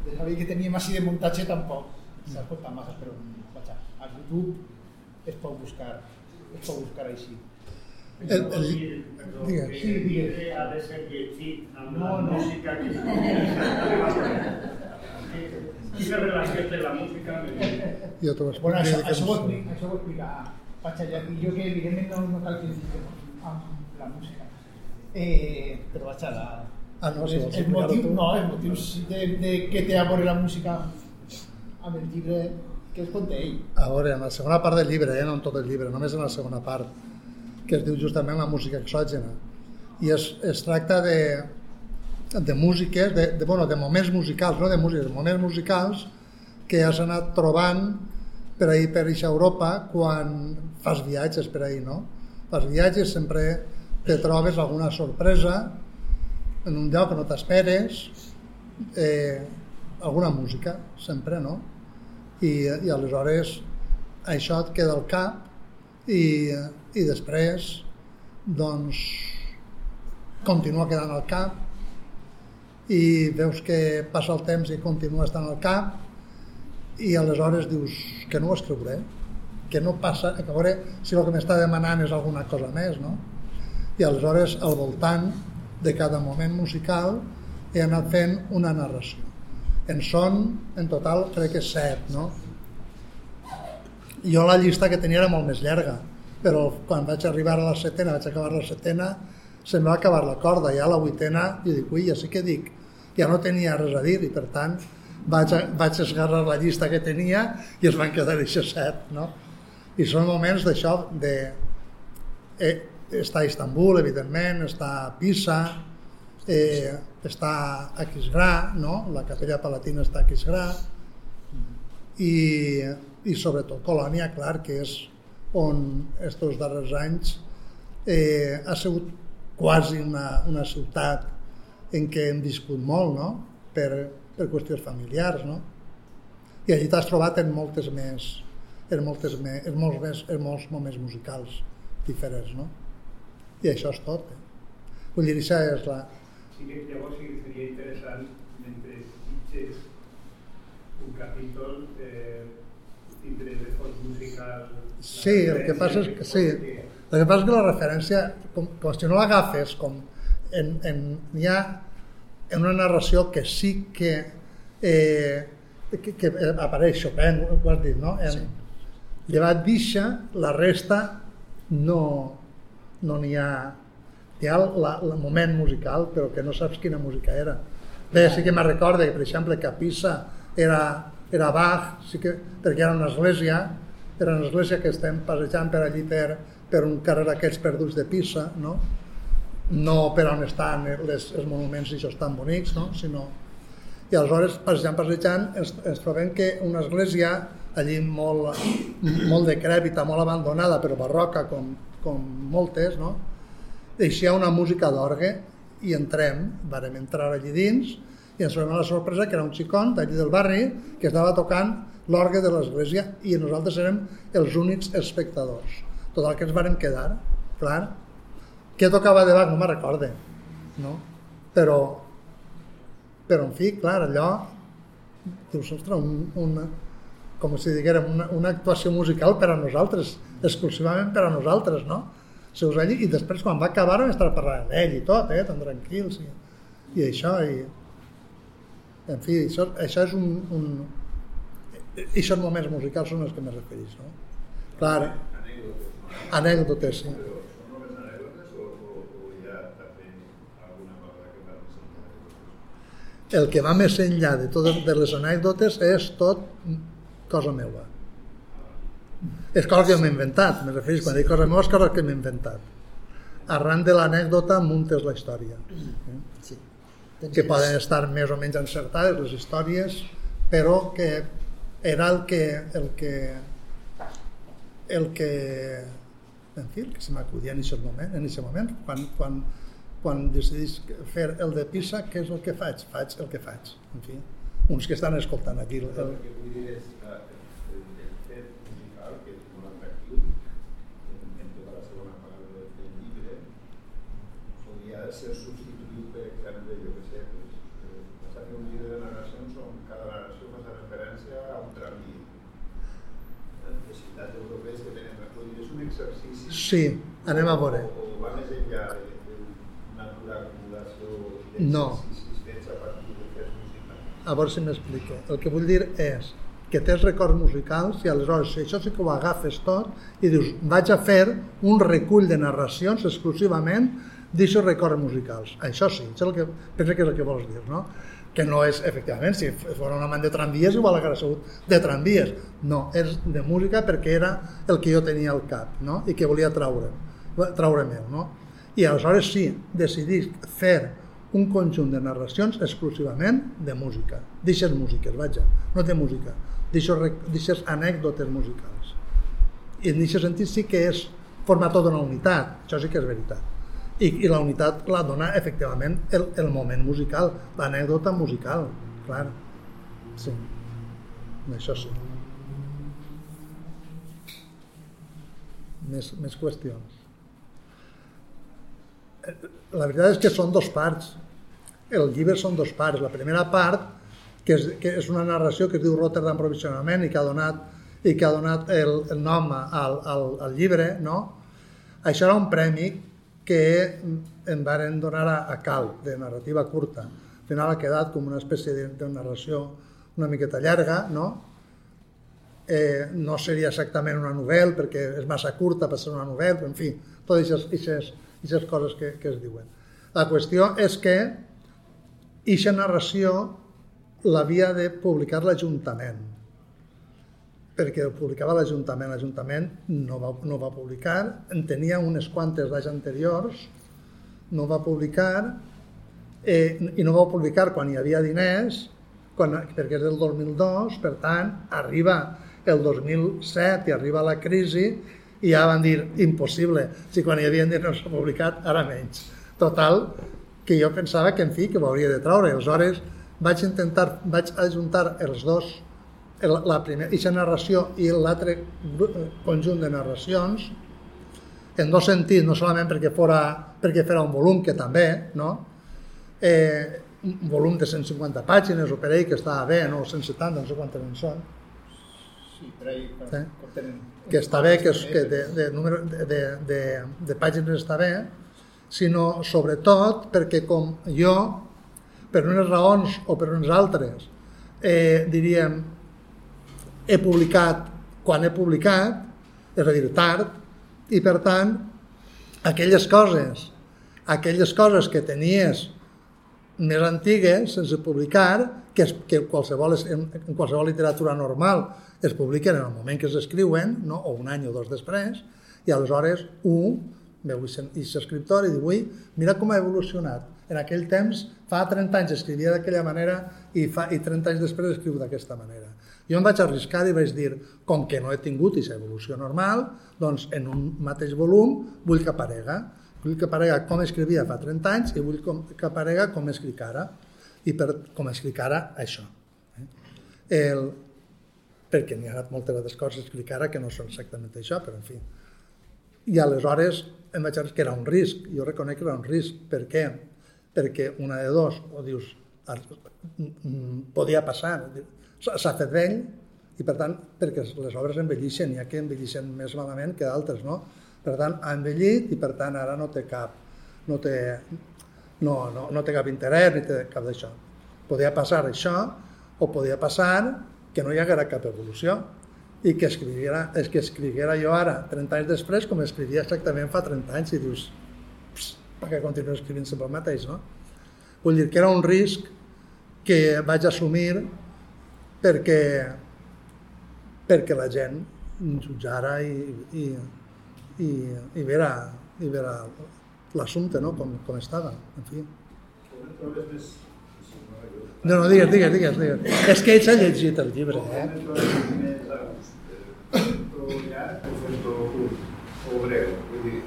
de saber que teníem així de muntatge tampoc s'ha escoltat massa, però vaja, a YouTube es pot buscar, es pot buscar així. El, el, digues. Sí, digues. ha de ser llegit amb No, la no. música que Quina relació té la música amb el... Jo t'ho Bueno, això, explicaré. això, ho, explica, això ho explica Patxa i jo que evidentment no, no cal que digui amb la música. Eh, però vaja, la, Ah, no, si els, vols els explicar-ho motius, tu. no, els motius de, de què té a veure la música amb el que es conté ell. A veure, en la segona part del llibre, eh, no en tot el llibre, només en la segona part, que es diu justament la música exògena. I es, es tracta de, de músiques, de, de, bueno, de moments musicals, no de músiques, de moments musicals que has anat trobant per ahir per eixa Europa quan fas viatges per ahir, no? Fas viatges, sempre te trobes alguna sorpresa en un lloc que no t'esperes, eh, alguna música, sempre, no? I, i aleshores això et queda al cap i, i després doncs continua quedant al cap i veus que passa el temps i continua estant al cap i aleshores dius que no ho escriuré que no passa, a veure si el que m'està demanant és alguna cosa més no? i aleshores al voltant de cada moment musical he anat fent una narració en són, en total, crec que set, no? Jo la llista que tenia era molt més llarga, però quan vaig arribar a la setena, vaig acabar la setena, se'm va acabar la corda, ja a la vuitena, i dic, ui, ja sí que dic, ja no tenia res a dir, i per tant vaig, vaig esgarrar la llista que tenia i es van quedar aquests set, no? I són moments d'això, de... Eh, està a Istanbul, evidentment, està a Pisa, eh, està a Kisgrà, no? la capella palatina està a Kisgrà, i, i sobretot Colònia, clar, que és on estos darrers anys eh, ha sigut quasi una, una ciutat en què hem viscut molt, no? per, per qüestions familiars, no? I allí t'has trobat en moltes més, en moltes en molts, més, en molts moments musicals diferents, no? I això és tot. Eh? Vull dir, això és la, Sí que llavors sí que seria interessant, mentre fitxes un capítol, eh, tindre de fons musical... Sí, el que passa és que sí. El que passa és que la referència, com, com si no l'agafes, com en, en, hi ha en una narració que sí que, eh, que, que apareix Chopin, ho has dit, no? En, sí. Llevat d'Ixa, la resta no no n'hi ha hi ha el moment musical però que no saps quina música era bé, sí que me recorda que per exemple que a Pisa era, era Bach sí que, perquè era una església era una església que estem passejant per allí per, per un carrer d'aquests perduts de Pisa no? no per on estan les, els monuments i això tan bonics no? sinó i aleshores passejant, passejant ens, ens trobem que una església allí molt, molt decrèpita, molt abandonada però barroca com, com moltes, no? Deixia una música d'orgue i entrem, vàrem entrar allí dins i ens trobem la sorpresa que era un xicon d'allí del barri que estava tocant l'orgue de l'església i nosaltres érem els únics espectadors. Tot el que ens vàrem quedar, clar. Què tocava de Bach? No me'n recorde, no? Però, però en fi, clar, allò, dius, ostres, un, una, com si diguérem, una, una actuació musical per a nosaltres, exclusivament per a nosaltres, no? Seus allí, i després quan va acabar vam estar parlant d'ell i tot, eh, tan tranquils, i, i això, i, En fi, això, això és un, un... I són moments musicals són els que me referís, no? Clar, Anècdotes, sí. Més El que va més enllà de totes de les anècdotes és tot cosa meva. És cosa que m'he inventat, me referís, quan dic cosa meva és cosa que m'he inventat. Arran de l'anècdota muntes la història. Eh? Sí. Tens que poden estar més o menys encertades les històries, però que era el que el que el que en fi, el que se m'acudia en aquest moment, en aquest moment quan, quan, quan decidís fer el de Pisa, què és el que faig? Faig el que faig, en fi. Uns que estan escoltant aquí. El, El que vull dir és que el, el fet musical, que és molt atractiu, en, en tota la segona part del, del llibre, ser substituït, per exemple, jo què sé, pues, eh, fer un llibre de narracions on cada narració fa referència a un tramvia. De ciutats europees que tenen recollit. És un exercici... Sí, anem a veure. O, o va més enllà de, de una pura acumulació No. fets a partir de fets musicals. a veure si m'explico. El que vull dir és que tens records musicals i aleshores si això sí que ho agafes tot i dius vaig a fer un recull de narracions exclusivament d'aixòs records musicals. Això sí, això és el que, penso que és el que vols dir, no? Que no és, efectivament, si fos un amant de tramvies, igual que sigut de tramvies. No, és de música perquè era el que jo tenia al cap, no? I que volia traure, traure meu, no? I aleshores sí, decidís fer un conjunt de narracions exclusivament de música, d'eixes músiques, vaja, no de música, d'eixes anècdotes musicals. I en aquest sentit sí que és forma tota una unitat, això sí que és veritat. I, i la unitat la dona efectivament el, el moment musical, l'anècdota musical, clar. Sí, això sí. Més, més qüestions. La veritat és que són dos parts. El llibre són dos parts. La primera part, que és, que és una narració que es diu Rotterdam provisionalment i que ha donat, i que ha donat el, el nom al, al, al llibre, no? Això era un premi que em varen donar a, a Cal, de narrativa curta. Al final ha quedat com una espècie de, de narració una miqueta llarga, no? Eh, no seria exactament una novel·la perquè és massa curta per ser una novel·la, en fi, totes aquestes coses que, que es diuen. La qüestió és que aquesta narració l'havia de publicar l'Ajuntament, perquè ho publicava l'Ajuntament. L'Ajuntament no, va, no va publicar, en tenia unes quantes d'anys anteriors, no va publicar, eh, i no va publicar quan hi havia diners, quan, perquè és del 2002, per tant, arriba el 2007 i arriba la crisi i ja van dir, impossible, si quan hi havia diners no s'ha publicat, ara menys. Total, que jo pensava que, en fi, que ho hauria de treure. Aleshores, vaig intentar, vaig ajuntar els dos, la primera, aquesta narració i l'altre conjunt de narracions, en dos sentits, no solament perquè, fora, perquè fera un volum, que també, no? Eh, un volum de 150 pàgines o per ahí, que estava bé, no? 170, no sé quantes en són. Sí, per ahí, per, tenen... que està bé, que, és, que de, de, número, de, de, de, de pàgines està bé, sinó sobretot perquè com jo, per unes raons o per unes altres, eh, diríem, he publicat quan he publicat, és a dir, tard, i per tant, aquelles coses, aquelles coses que tenies més antigues, sense publicar, que, es, que qualsevol, en, en qualsevol literatura normal es publiquen en el moment que s'escriuen, no? o un any o dos després, i aleshores un veu aquest escriptor i diu, ui, mira com ha evolucionat. En aquell temps, fa 30 anys escrivia d'aquella manera i, fa, i 30 anys després escriu d'aquesta manera. Jo em vaig arriscar i vaig dir, com que no he tingut aquesta evolució normal, doncs en un mateix volum vull que aparega. Vull que aparega com escrivia fa 30 anys i vull que aparega com escric ara. I per, com escric ara, això. Eh? El, perquè n'hi ha moltes altres coses a ara que no són exactament això, però en fi. I aleshores em vaig dir que era un risc, jo reconec que era un risc. Per què? Perquè una de dos, o dius, podia passar, s'ha fet vell, i per tant, perquè les obres envellixen, hi ha que envellixen més malament que d'altres, no? Per tant, ha envellit i per tant ara no té cap, no té, no, no, no té cap interès ni té cap d'això. Podia passar això o podia passar que no hi haguera cap evolució i que escriguera, és que escriguera jo ara, 30 anys després, com escrivia exactament fa 30 anys, i dius, per què continuo escrivint sempre el mateix, no? Vull dir que era un risc que vaig assumir perquè, perquè la gent jutjara i, i, i, i vera, i vera l'assumpte, no?, com, com estava, en fi. No, no, digues, digues, digues, digues. És que ell s'ha llegit el llibre, eh? o breu? Vull dir,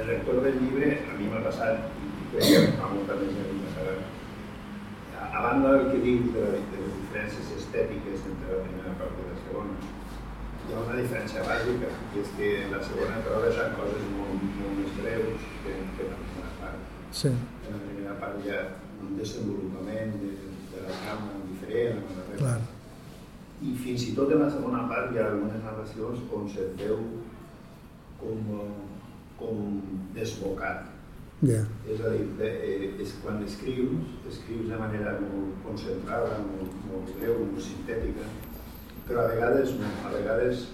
el lector del llibre, a mi m'ha passat, i crec que a molta més gent li passarà, a, banda del que dius de, de les diferències estètiques entre la primera part i la segona, hi ha una diferència bàsica, i és que en la segona però deixant coses molt, molt més breus que, que en la primera part. Sí, En la primera part hi ha un desenvolupament de, de la trama diferent, amb la clar. i fins i tot en la segona part hi ha algunes narracions on se't veu com, com desbocat. Ja, És a dir, de, eh, és quan escrius, escrius de manera molt concentrada, molt, molt breu, molt sintètica, però a vegades no, a vegades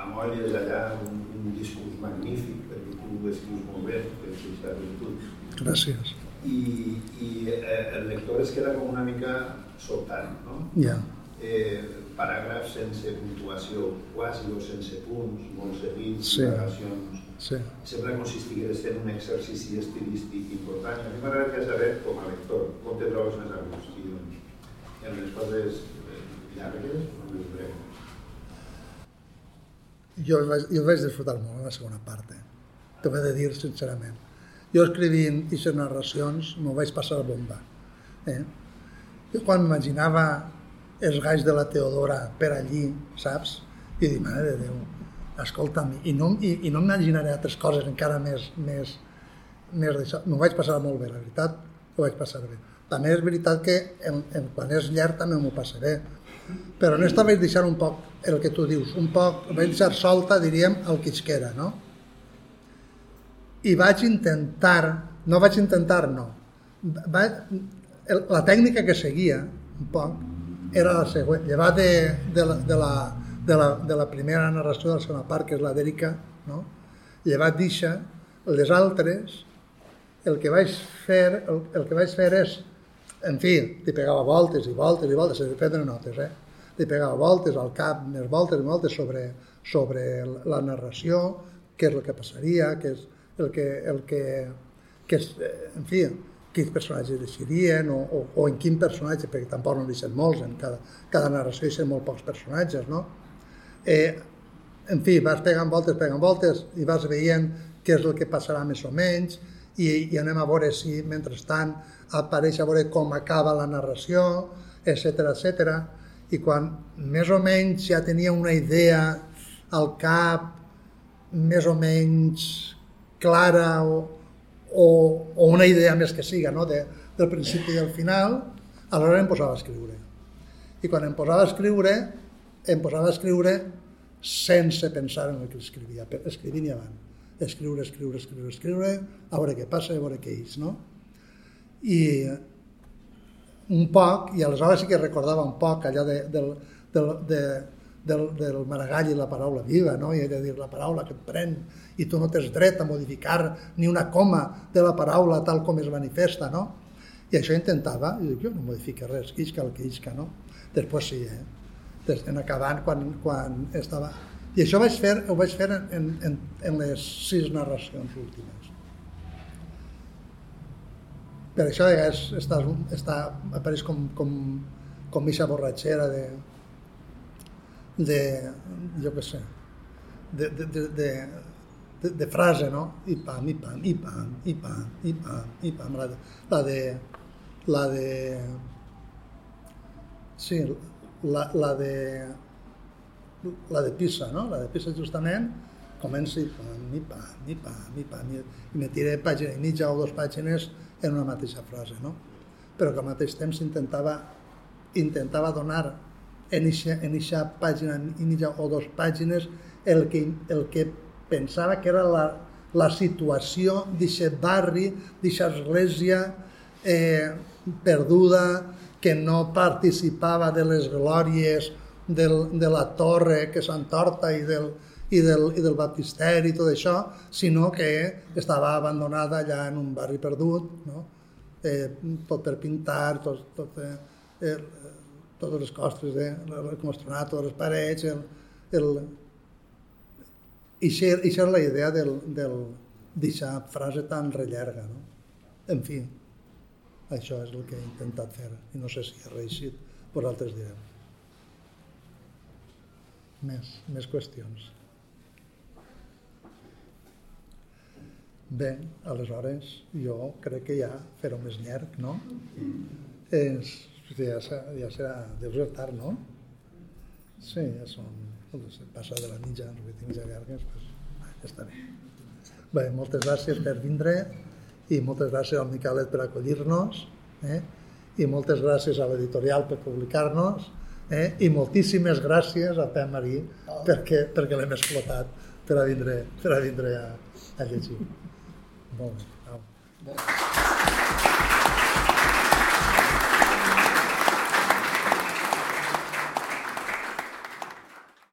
amolles allà un, un discurs magnífic, perquè tu escrius molt bé, per aquesta virtut, gràcies. i, i eh, el lector es queda com una mica sobtant, no? Ja, eh, paràgrafs sense puntuació, quasi o sense punts, molt seguits, Sí. narracions. Sí. Sembla com si estigués fent un exercici estilístic important. A mi m'agradaria saber, com a lector, com te trobes més a gust i en, en les coses eh, llargues o les breus. Jo el vaig, jo el vaig disfrutar molt en la segona part, eh? t'ho he de dir sincerament. Jo escrivint aquestes narracions m'ho vaig passar bomba. Eh? Jo quan m'imaginava els galls de la Teodora per allí, saps? I dic, mare de Déu, escolta'm, i no, i, i no m'imaginaré altres coses encara més, més, més d'això. M'ho vaig passar molt bé, la veritat, ho vaig passar bé. També és veritat que en, en, quan és llarg també m'ho passaré, però en esta vaig deixar un poc el que tu dius, un poc, vaig deixar solta, diríem, el quisquera, no? I vaig intentar, no vaig intentar, no, va, el, la tècnica que seguia, un poc, era la següent, llevat de, de, la, de, la, de, la, de la primera narració de la segona part, que és la d'Èrica, no? llevat d'Ixa, les altres, el que vaig fer, el, el que vaig fer és, en fi, li pegava voltes i voltes i voltes, he fet notes, eh? Li pegava voltes al cap, més voltes i voltes sobre, sobre la narració, què és el que passaria, què és el que, el que, que és, eh, en fi, quins personatges deixarien o, o, o en quin personatge, perquè tampoc no deixen molts, en cada, cada narració deixen molt pocs personatges, no? Eh, en fi, vas pegant voltes, pegant voltes i vas veient què és el que passarà més o menys i, i anem a veure si mentrestant apareix a veure com acaba la narració, etc etc. I quan més o menys ja tenia una idea al cap més o menys clara o, o, o una idea més que siga, no? de, del principi i del final, aleshores em posava a escriure. I quan em posava a escriure, em posava a escriure sense pensar en el que escrivia, escrivint i avant. Escriure, escriure, escriure, escriure, a veure què passa, a veure què és, no? I un poc, i aleshores sí que recordava un poc allò de, del, del, de, del, del Maragall i la paraula viva, no? i he de dir la paraula que et pren, i tu no tens dret a modificar ni una coma de la paraula tal com es manifesta, no? I això intentava, i dic, jo no modifico res, que isca el que isca, no? Després sí, eh? Des, acabant, quan, quan estava... I això vaig fer, ho vaig fer en, en, en les sis narracions últimes. Per això a vegades està, està, apareix com, com, com aquesta borratxera de, de, jo què sé, de, de, de, de, de, de frase, no? I pam, i pam, i pam, i pam, i pam, i pam. La de, la de, la de sí, la, la de la de Pisa, no? La de Pisa justament comença i pam, i pam, i pam, i pam, i, me tiré pàgina i mitja o dues pàgines en una mateixa frase, no? Però que al mateix temps intentava, intentava donar en aquesta pàgina i mitja o dues pàgines el que, el que pensava que era la, la situació d'aquest barri, d'aquesta església eh, perduda, que no participava de les glòries del, de la torre que s'entorta i del, i del, i del baptisteri i tot això, sinó que estava abandonada allà en un barri perdut, no? eh, tot per pintar, tot, tot, eh, el, totes les costes de reconstruir totes les parets, el, el, i això és la idea del, del, d'aquesta frase tan rellarga. No? En fi, això és el que he intentat fer i no sé si ha reeixit, vosaltres direu. Més, més qüestions. Bé, aleshores jo crec que ja fer-ho més llarg, no? És, ja, serà, ja serà, deu ser tard, no? Sí, ja són, passa de la mitja, que tinc ja llargues, pues, ja està bé. Bé, moltes gràcies per vindre i moltes gràcies al Miquelet per acollir-nos eh? i moltes gràcies a l'editorial per publicar-nos eh? i moltíssimes gràcies a Pep Marí perquè, perquè l'hem explotat per a vindre, per a, vindre a, a llegir. Molt bé. Au.